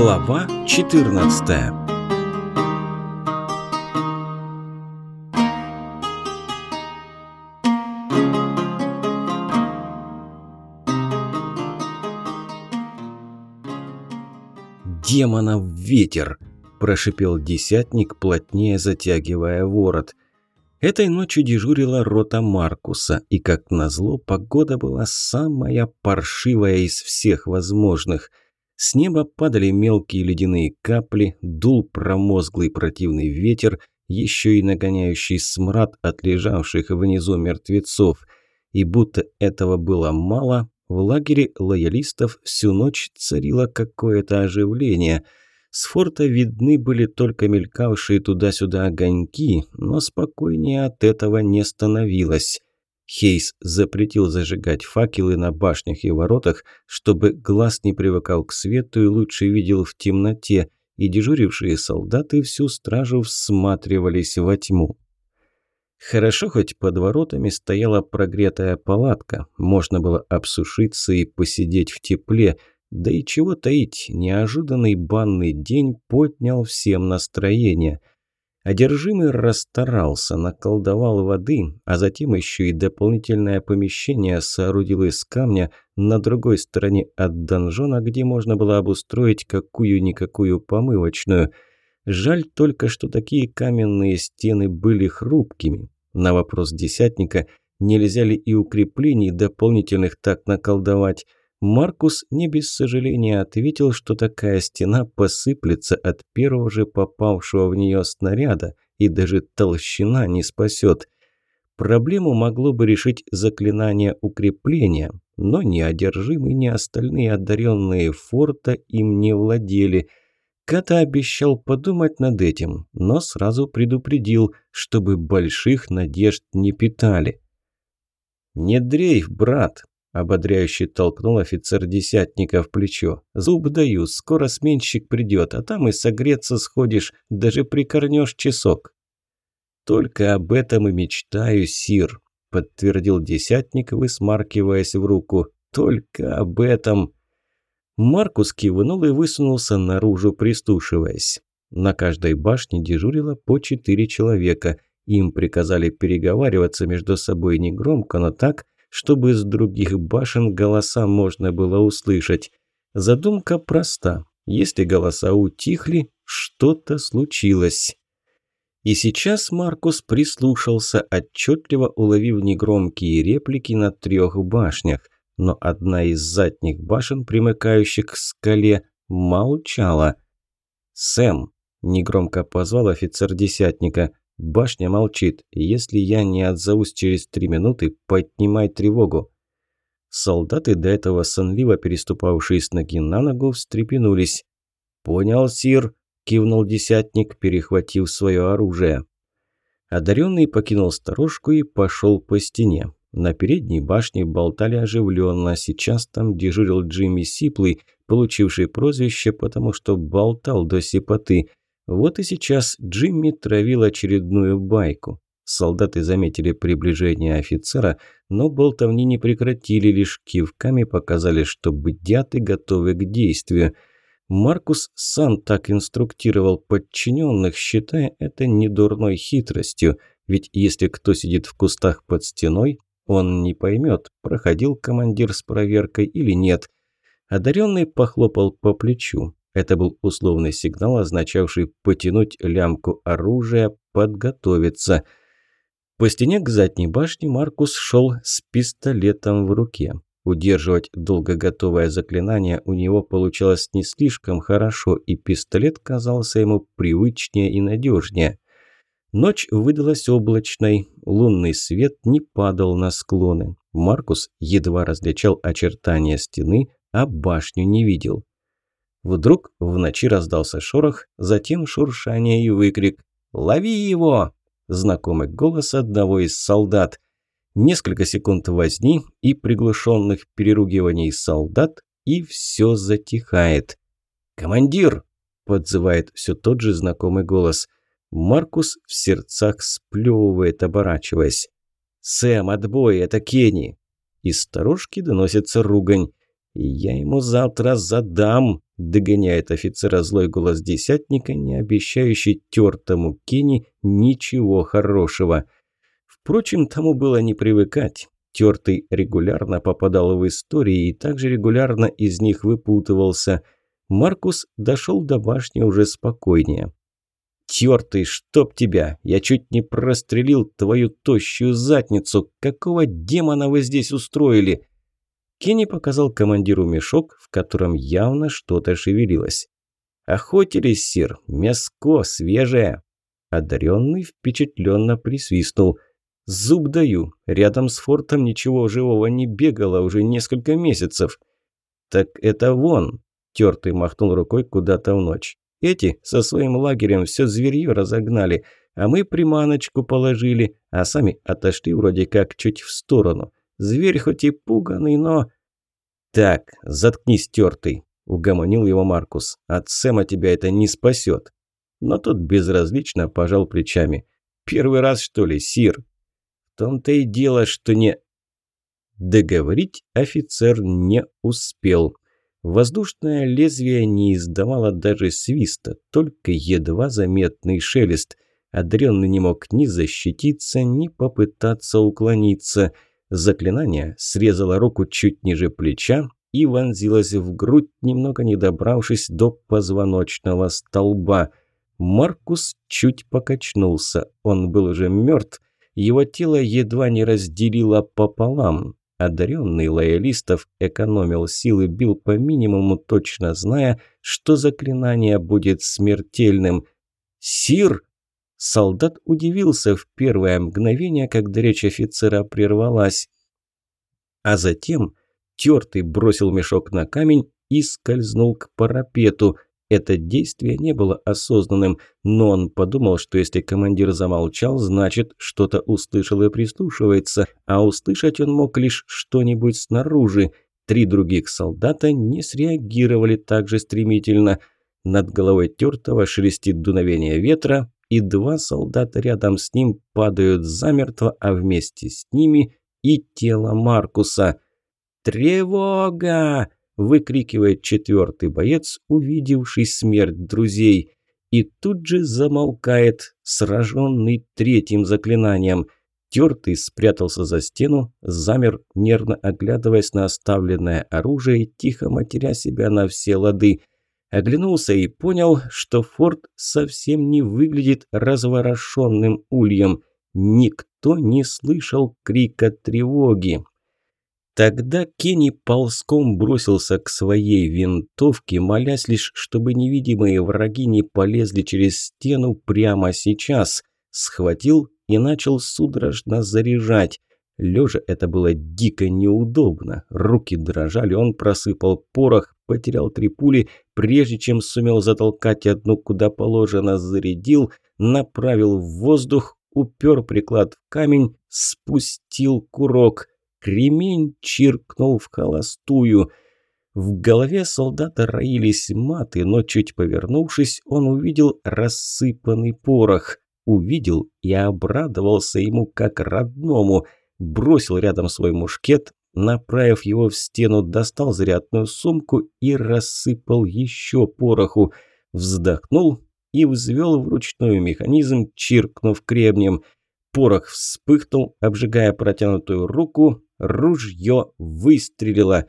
Глава 14 «Демонов ветер!» – прошипел десятник, плотнее затягивая ворот. Этой ночью дежурила рота Маркуса, и, как назло, погода была самая паршивая из всех возможных – с неба падали мелкие ледяные капли, дул промозглый противный ветер, еще и нагоняющий смрад от лежавших внизу мертвецов. И будто этого было мало, в лагере лоялистов всю ночь царило какое-то оживление. С форта видны были только мелькавшие туда-сюда огоньки, но спокойнее от этого не становилось. Хейс запретил зажигать факелы на башнях и воротах, чтобы глаз не привыкал к свету и лучше видел в темноте, и дежурившие солдаты всю стражу всматривались во тьму. Хорошо, хоть под воротами стояла прогретая палатка, можно было обсушиться и посидеть в тепле, да и чего таить, неожиданный банный день поднял всем настроение – Одержимый расстарался, наколдовал воды, а затем еще и дополнительное помещение соорудил из камня на другой стороне от донжона, где можно было обустроить какую-никакую помывочную. Жаль только, что такие каменные стены были хрупкими. На вопрос десятника, нельзя ли и укреплений дополнительных так наколдовать, Маркус не без сожаления ответил, что такая стена посыплется от первого же попавшего в нее снаряда, и даже толщина не спасет. Проблему могло бы решить заклинание укрепления, но ни одержимый, ни остальные одаренные форта им не владели. Ката обещал подумать над этим, но сразу предупредил, чтобы больших надежд не питали. «Не дрейф, брат!» Ободряюще толкнул офицер десятника в плечо. «Зуб даю, скоро сменщик придет, а там и согреться сходишь, даже прикорнешь часок». «Только об этом и мечтаю, Сир», – подтвердил десятник, высмаркиваясь в руку. «Только об этом». Маркус кивнул и высунулся наружу, пристушиваясь. На каждой башне дежурило по четыре человека. Им приказали переговариваться между собой негромко, но так – чтобы с других башен голоса можно было услышать. Задумка проста. Если голоса утихли, что-то случилось. И сейчас Маркус прислушался, отчетливо уловив негромкие реплики на трех башнях, но одна из задних башен, примыкающих к скале, молчала. «Сэм!» – негромко позвал офицер десятника. Башня молчит. Если я не отзовусь через три минуты, поднимай тревогу. Солдаты, до этого сонливо переступавшие с ноги на ногу, встрепенулись. «Понял, сир», – кивнул десятник, перехватив свое оружие. Одаренный покинул сторожку и пошел по стене. На передней башне болтали оживленно. Сейчас там дежурил Джимми Сиплый, получивший прозвище, потому что болтал до сипоты. Вот и сейчас Джимми травил очередную байку. Солдаты заметили приближение офицера, но болтовни не прекратили, лишь кивками показали, что бдят и готовы к действию. Маркус сам так инструктировал подчиненных, считая это недурной хитростью, ведь если кто сидит в кустах под стеной, он не поймет, проходил командир с проверкой или нет. Одаренный похлопал по плечу. Это был условный сигнал, означавший потянуть лямку оружия, подготовиться. По стене к задней башне Маркус шел с пистолетом в руке. Удерживать долго готовое заклинание у него получалось не слишком хорошо, и пистолет казался ему привычнее и надежнее. Ночь выдалась облачной, лунный свет не падал на склоны. Маркус едва различал очертания стены, а башню не видел. Вдруг в ночи раздался шорох, затем шуршание и выкрик «Лови его!» Знакомый голос одного из солдат. Несколько секунд возни и приглушенных переругиваний солдат, и все затихает. «Командир!» – подзывает все тот же знакомый голос. Маркус в сердцах сплевывает, оборачиваясь. «Сэм, отбой, это Кенни!» Из сторожки доносится ругань. «Я ему завтра задам», – догоняет офицера злой голос десятника, не обещающий тертому Кенни ничего хорошего. Впрочем, тому было не привыкать. Тертый регулярно попадал в истории и также регулярно из них выпутывался. Маркус дошел до башни уже спокойнее. «Тертый, чтоб тебя! Я чуть не прострелил твою тощую задницу! Какого демона вы здесь устроили?» Кенни показал командиру мешок, в котором явно что-то шевелилось. «Охотились, сир, мяско свежее!» Одаренный впечатленно присвистнул. «Зуб даю, рядом с фортом ничего живого не бегало уже несколько месяцев». «Так это вон!» – тертый махнул рукой куда-то в ночь. «Эти со своим лагерем все зверье разогнали, а мы приманочку положили, а сами отошли вроде как чуть в сторону. Зверь хоть и пуганый, но...» «Так, заткнись, тертый», – угомонил его Маркус. «От Сэма тебя это не спасет». Но тот безразлично пожал плечами. «Первый раз, что ли, Сир?» «В том-то и дело, что не...» Договорить офицер не успел. Воздушное лезвие не издавало даже свиста, только едва заметный шелест. Одаренный не мог ни защититься, ни попытаться уклониться – Заклинание срезало руку чуть ниже плеча и вонзилось в грудь, немного не добравшись до позвоночного столба. Маркус чуть покачнулся. Он был уже мертв. Его тело едва не разделило пополам. Одаренный лоялистов экономил силы, бил по минимуму, точно зная, что заклинание будет смертельным. «Сир!» Солдат удивился в первое мгновение, когда речь офицера прервалась. А затем тертый бросил мешок на камень и скользнул к парапету. Это действие не было осознанным, но он подумал, что если командир замолчал, значит, что-то услышал и прислушивается, а услышать он мог лишь что-нибудь снаружи. Три других солдата не среагировали так же стремительно. Над головой тертого шелестит дуновение ветра, и два солдата рядом с ним падают замертво, а вместе с ними и тело Маркуса. «Тревога!» – выкрикивает четвертый боец, увидевший смерть друзей. И тут же замолкает, сраженный третьим заклинанием. Тертый спрятался за стену, замер, нервно оглядываясь на оставленное оружие, тихо матеря себя на все лады – Оглянулся и понял, что форт совсем не выглядит разворошенным ульем. Никто не слышал крика тревоги. Тогда Кенни ползком бросился к своей винтовке, молясь лишь, чтобы невидимые враги не полезли через стену прямо сейчас. Схватил и начал судорожно заряжать. Лежа это было дико неудобно. Руки дрожали, он просыпал порох, потерял три пули, прежде чем сумел затолкать одну куда положено, зарядил, направил в воздух, упер приклад в камень, спустил курок. Кремень чиркнул в холостую. В голове солдата роились маты, но чуть повернувшись, он увидел рассыпанный порох. Увидел и обрадовался ему как родному – бросил рядом свой мушкет, направив его в стену, достал зарядную сумку и рассыпал еще пороху, вздохнул и взвел вручную механизм, чиркнув кремнем. Порох вспыхнул, обжигая протянутую руку, ружье выстрелило.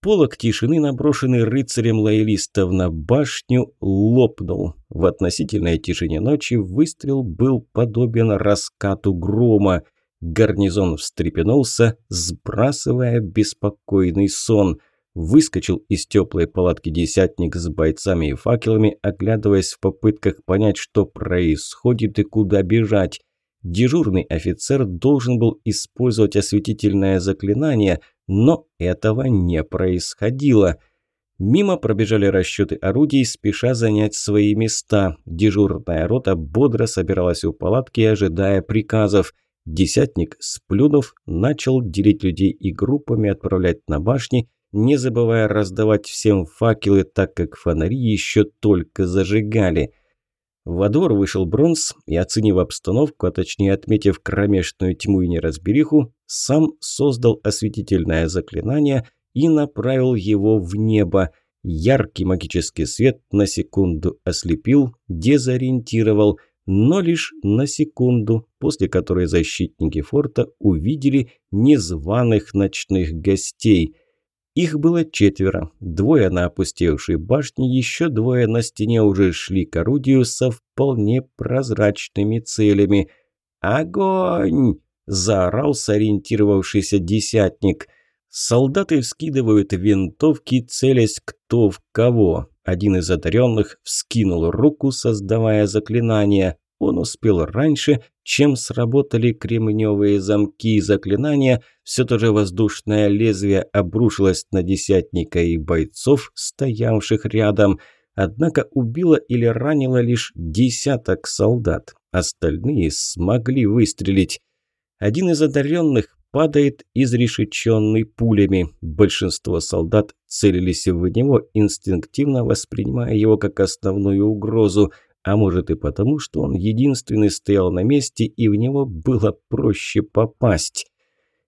Полок тишины, наброшенный рыцарем лоялистов на башню, лопнул. В относительной тишине ночи выстрел был подобен раскату грома – Гарнизон встрепенулся, сбрасывая беспокойный сон. Выскочил из теплой палатки десятник с бойцами и факелами, оглядываясь в попытках понять, что происходит и куда бежать. Дежурный офицер должен был использовать осветительное заклинание, но этого не происходило. Мимо пробежали расчеты орудий, спеша занять свои места. Дежурная рота бодро собиралась у палатки, ожидая приказов – Десятник, сплюнув, начал делить людей и группами отправлять на башни, не забывая раздавать всем факелы, так как фонари еще только зажигали. Во двор вышел Бронз и, оценив обстановку, а точнее отметив кромешную тьму и неразбериху, сам создал осветительное заклинание и направил его в небо. Яркий магический свет на секунду ослепил, дезориентировал, но лишь на секунду, после которой защитники форта увидели незваных ночных гостей. Их было четверо, двое на опустевшей башне, еще двое на стене уже шли к орудию со вполне прозрачными целями. «Огонь!» – заорал сориентировавшийся десятник – Солдаты вскидывают винтовки, целясь кто в кого. Один из одаренных вскинул руку, создавая заклинание. Он успел раньше, чем сработали кремневые замки и заклинания. Все то же воздушное лезвие обрушилось на десятника и бойцов, стоявших рядом. Однако убило или ранило лишь десяток солдат. Остальные смогли выстрелить. Один из одаренных падает изрешеченный пулями. Большинство солдат целились в него, инстинктивно воспринимая его как основную угрозу, а может и потому, что он единственный стоял на месте и в него было проще попасть.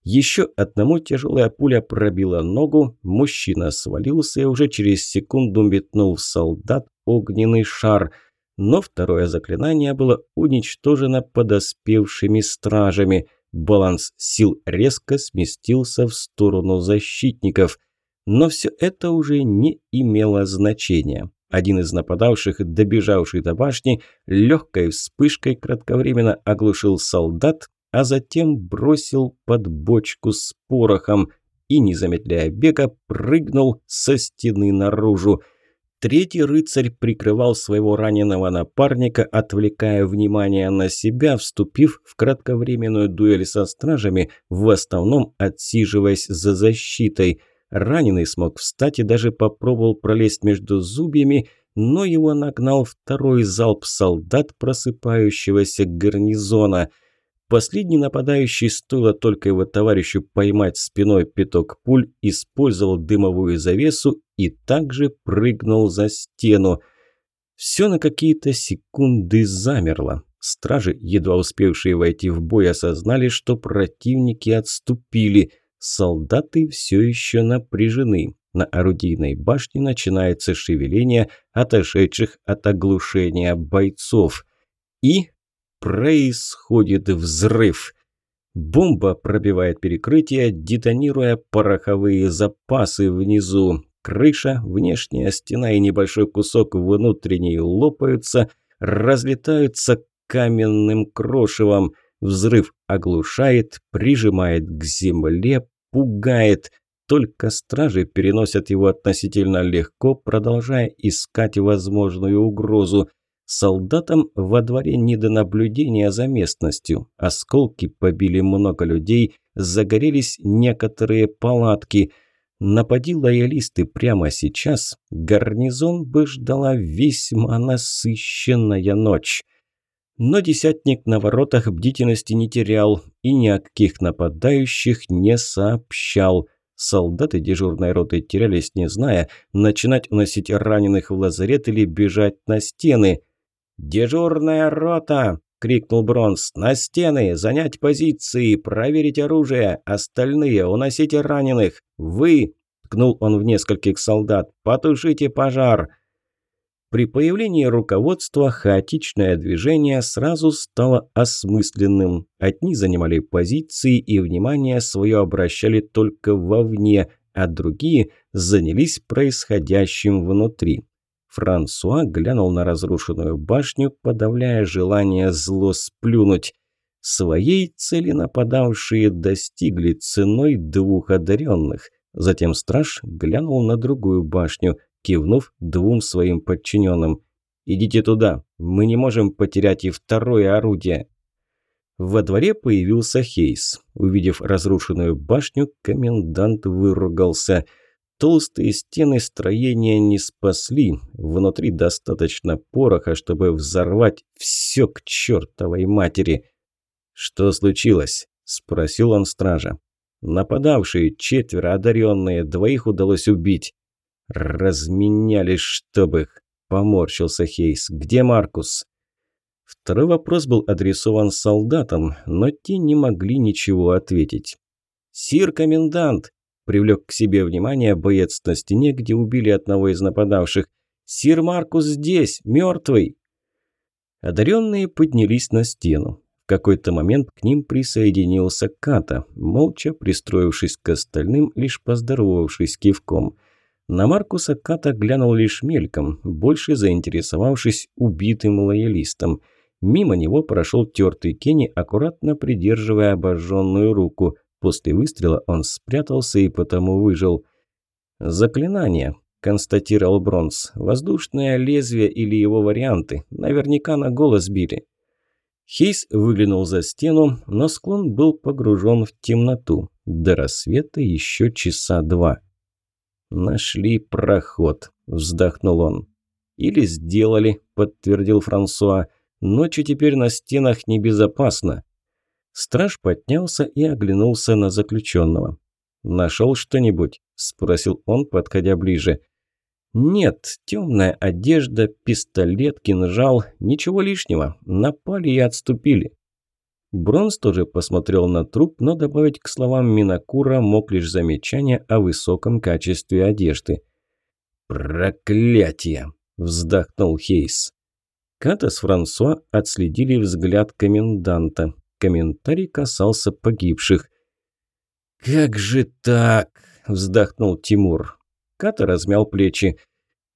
Еще одному тяжелая пуля пробила ногу, мужчина свалился и уже через секунду метнул в солдат огненный шар – но второе заклинание было уничтожено подоспевшими стражами – Баланс сил резко сместился в сторону защитников. Но все это уже не имело значения. Один из нападавших, добежавший до башни, легкой вспышкой кратковременно оглушил солдат, а затем бросил под бочку с порохом и, не замедляя бега, прыгнул со стены наружу. Третий рыцарь прикрывал своего раненого напарника, отвлекая внимание на себя, вступив в кратковременную дуэль со стражами, в основном отсиживаясь за защитой. Раненый смог встать и даже попробовал пролезть между зубьями, но его нагнал второй залп солдат просыпающегося гарнизона – Последний нападающий, стоило только его товарищу поймать спиной пяток пуль, использовал дымовую завесу и также прыгнул за стену. Все на какие-то секунды замерло. Стражи, едва успевшие войти в бой, осознали, что противники отступили. Солдаты все еще напряжены. На орудийной башне начинается шевеление отошедших от оглушения бойцов. И происходит взрыв. Бомба пробивает перекрытие, детонируя пороховые запасы внизу. Крыша, внешняя стена и небольшой кусок внутренней лопаются, разлетаются каменным крошевом. Взрыв оглушает, прижимает к земле, пугает. Только стражи переносят его относительно легко, продолжая искать возможную угрозу. Солдатам во дворе не до наблюдения за местностью. Осколки побили много людей, загорелись некоторые палатки. Напади лоялисты прямо сейчас, гарнизон бы ждала весьма насыщенная ночь. Но десятник на воротах бдительности не терял и ни о каких нападающих не сообщал. Солдаты дежурной роты терялись, не зная, начинать уносить раненых в лазарет или бежать на стены – «Дежурная рота!» – крикнул Бронс. «На стены! Занять позиции! Проверить оружие! Остальные уносите раненых! Вы!» – ткнул он в нескольких солдат. «Потушите пожар!» При появлении руководства хаотичное движение сразу стало осмысленным. Одни занимали позиции и внимание свое обращали только вовне, а другие занялись происходящим внутри. Франсуа глянул на разрушенную башню, подавляя желание зло сплюнуть. Своей цели нападавшие достигли ценой двух одаренных. Затем страж глянул на другую башню, кивнув двум своим подчиненным. «Идите туда, мы не можем потерять и второе орудие». Во дворе появился Хейс. Увидев разрушенную башню, комендант выругался – Толстые стены строения не спасли. Внутри достаточно пороха, чтобы взорвать все к чертовой матери. «Что случилось?» – спросил он стража. «Нападавшие, четверо одаренные, двоих удалось убить». «Разменяли, чтоб их!» – поморщился Хейс. «Где Маркус?» Второй вопрос был адресован солдатам, но те не могли ничего ответить. «Сир комендант!» Привлек к себе внимание боец на стене, где убили одного из нападавших. «Сир Маркус здесь, мертвый!» Одаренные поднялись на стену. В какой-то момент к ним присоединился Ката, молча пристроившись к остальным, лишь поздоровавшись кивком. На Маркуса Ката глянул лишь мельком, больше заинтересовавшись убитым лоялистом. Мимо него прошел тертый Кенни, аккуратно придерживая обожженную руку. После выстрела он спрятался и потому выжил. «Заклинание», – констатировал Бронз. «Воздушное лезвие или его варианты. Наверняка на голос били». Хейс выглянул за стену, но склон был погружен в темноту. До рассвета еще часа два. «Нашли проход», – вздохнул он. «Или сделали», – подтвердил Франсуа. «Ночью теперь на стенах небезопасно». Страж поднялся и оглянулся на заключенного. «Нашел что-нибудь?» – спросил он, подходя ближе. «Нет, темная одежда, пистолет, кинжал, ничего лишнего. Напали и отступили». Бронз тоже посмотрел на труп, но добавить к словам Минакура мог лишь замечание о высоком качестве одежды. «Проклятие!» – вздохнул Хейс. Ката с Франсуа отследили взгляд коменданта. Комментарий касался погибших. «Как же так?» – вздохнул Тимур. Ката размял плечи.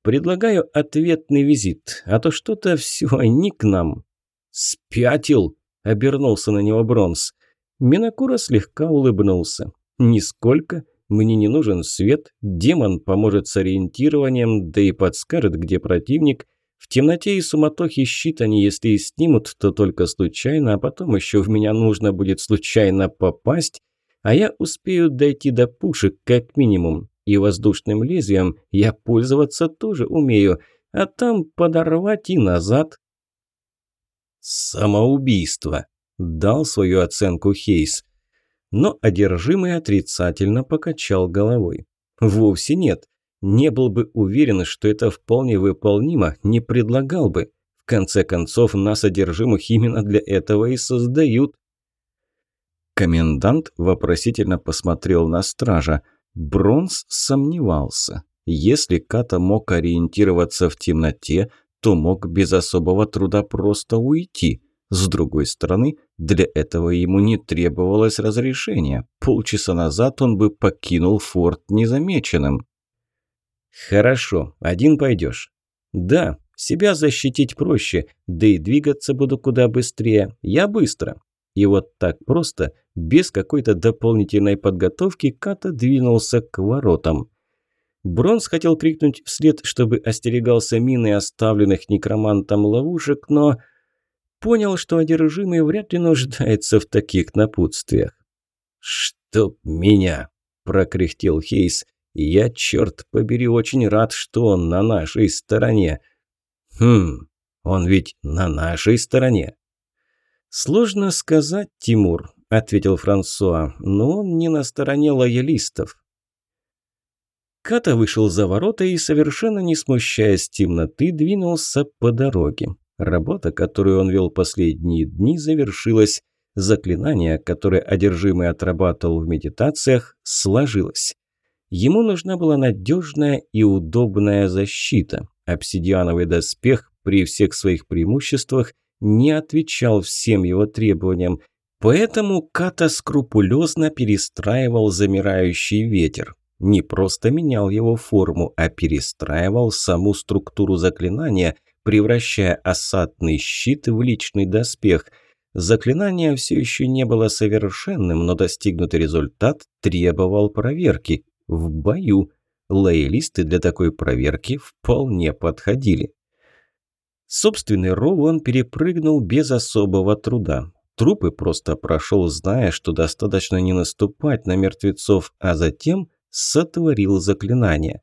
«Предлагаю ответный визит, а то что-то все не к нам». «Спятил!» – обернулся на него Бронз. Минакура слегка улыбнулся. «Нисколько. Мне не нужен свет. Демон поможет с ориентированием, да и подскажет, где противник. В темноте и суматохе щит они, если и снимут, то только случайно, а потом еще в меня нужно будет случайно попасть, а я успею дойти до пушек как минимум. И воздушным лезвием я пользоваться тоже умею, а там подорвать и назад. «Самоубийство», – дал свою оценку Хейс. Но одержимый отрицательно покачал головой. «Вовсе нет. Не был бы уверен, что это вполне выполнимо, не предлагал бы. В конце концов, нас одержимых именно для этого и создают». Комендант вопросительно посмотрел на стража – Бронз сомневался. Если Ката мог ориентироваться в темноте, то мог без особого труда просто уйти. С другой стороны, для этого ему не требовалось разрешения. Полчаса назад он бы покинул форт незамеченным. «Хорошо, один пойдешь». «Да, себя защитить проще, да и двигаться буду куда быстрее. Я быстро». И вот так просто, без какой-то дополнительной подготовки, Ката двинулся к воротам. Бронз хотел крикнуть вслед, чтобы остерегался мины оставленных некромантом ловушек, но понял, что одержимый вряд ли нуждается в таких напутствиях. «Чтоб меня!» – прокряхтел Хейс. «Я, черт побери, очень рад, что он на нашей стороне». «Хм, он ведь на нашей стороне». «Сложно сказать, Тимур», – ответил Франсуа, – «но он не на стороне лоялистов». Ката вышел за ворота и, совершенно не смущаясь темноты, двинулся по дороге. Работа, которую он вел последние дни, завершилась. Заклинание, которое одержимый отрабатывал в медитациях, сложилось. Ему нужна была надежная и удобная защита. Обсидиановый доспех при всех своих преимуществах не отвечал всем его требованиям, поэтому Ката скрупулезно перестраивал замирающий ветер. Не просто менял его форму, а перестраивал саму структуру заклинания, превращая осадный щит в личный доспех. Заклинание все еще не было совершенным, но достигнутый результат требовал проверки. В бою лоялисты для такой проверки вполне подходили. Собственный ров он перепрыгнул без особого труда. Трупы просто прошел, зная, что достаточно не наступать на мертвецов, а затем сотворил заклинание.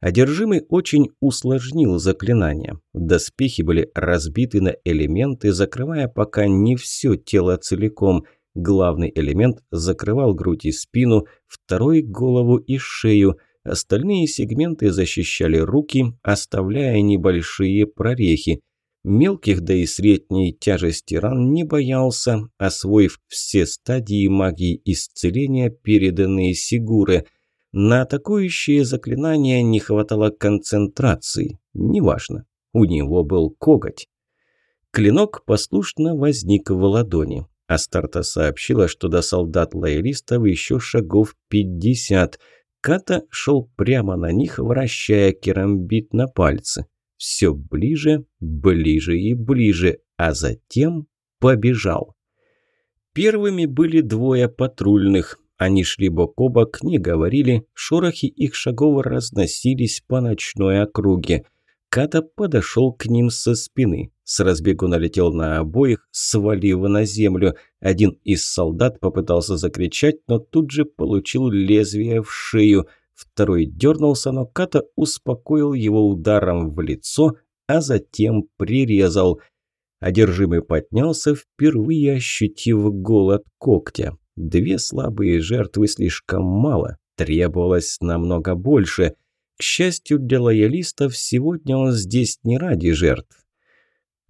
Одержимый очень усложнил заклинание. Доспехи были разбиты на элементы, закрывая пока не все тело целиком. Главный элемент закрывал грудь и спину, второй – голову и шею – Остальные сегменты защищали руки, оставляя небольшие прорехи. Мелких, да и средней тяжести ран не боялся, освоив все стадии магии исцеления, переданные Сигуры. На атакующие заклинания не хватало концентрации. Неважно. У него был коготь. Клинок послушно возник в ладони. Астарта сообщила, что до солдат-лоялистов еще шагов пятьдесят. Ката шел прямо на них, вращая керамбит на пальце. Все ближе, ближе и ближе, а затем побежал. Первыми были двое патрульных. Они шли бок о бок, не говорили, шорохи их шагов разносились по ночной округе. Ката подошел к ним со спины. С разбегу налетел на обоих, свалив на землю. Один из солдат попытался закричать, но тут же получил лезвие в шею. Второй дернулся, но Ката успокоил его ударом в лицо, а затем прирезал. Одержимый поднялся, впервые ощутив голод когтя. Две слабые жертвы слишком мало, требовалось намного больше. К счастью для лоялистов, сегодня он здесь не ради жертв.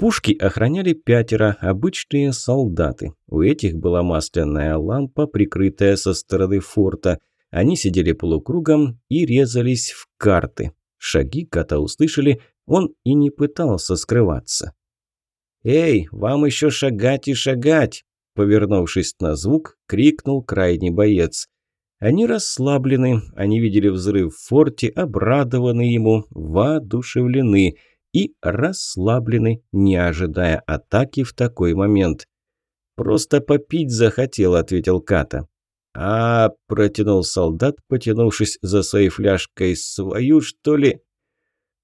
Пушки охраняли пятеро, обычные солдаты. У этих была масляная лампа, прикрытая со стороны форта. Они сидели полукругом и резались в карты. Шаги кота услышали, он и не пытался скрываться. «Эй, вам еще шагать и шагать!» Повернувшись на звук, крикнул крайний боец. Они расслаблены, они видели взрыв в форте, обрадованы ему, воодушевлены и расслаблены, не ожидая атаки в такой момент. «Просто попить захотел», — ответил Ката. «А, — протянул солдат, потянувшись за своей фляжкой, — свою, что ли?»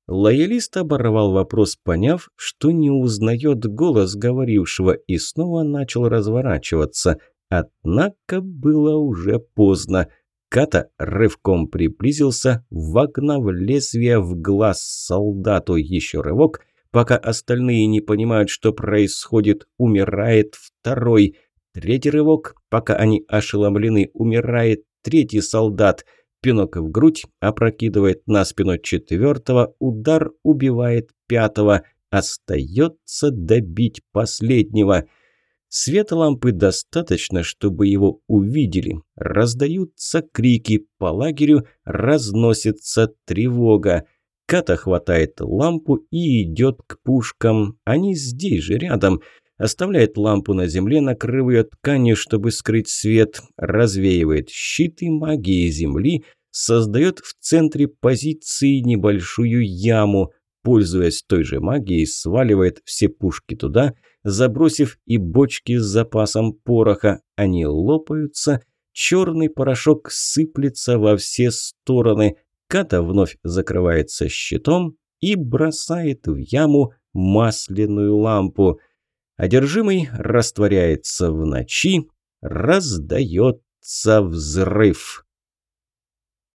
Лоялист оборвал вопрос, поняв, что не узнает голос говорившего, и снова начал разворачиваться. Однако было уже поздно. Ката рывком приблизился, вогнав лезвие в глаз солдату. Еще рывок, пока остальные не понимают, что происходит, умирает второй. Третий рывок, пока они ошеломлены, умирает третий солдат – Пинок в грудь опрокидывает на спину четвертого, удар убивает пятого. Остается добить последнего. Света лампы достаточно, чтобы его увидели. Раздаются крики, по лагерю разносится тревога. Ката хватает лампу и идет к пушкам. Они здесь же, рядом. Оставляет лампу на земле, накрыв ее тканью, чтобы скрыть свет. Развеивает щиты магии земли, создает в центре позиции небольшую яму. Пользуясь той же магией, сваливает все пушки туда, забросив и бочки с запасом пороха. Они лопаются, черный порошок сыплется во все стороны. Ката вновь закрывается щитом и бросает в яму масляную лампу. Одержимый растворяется в ночи, раздается взрыв.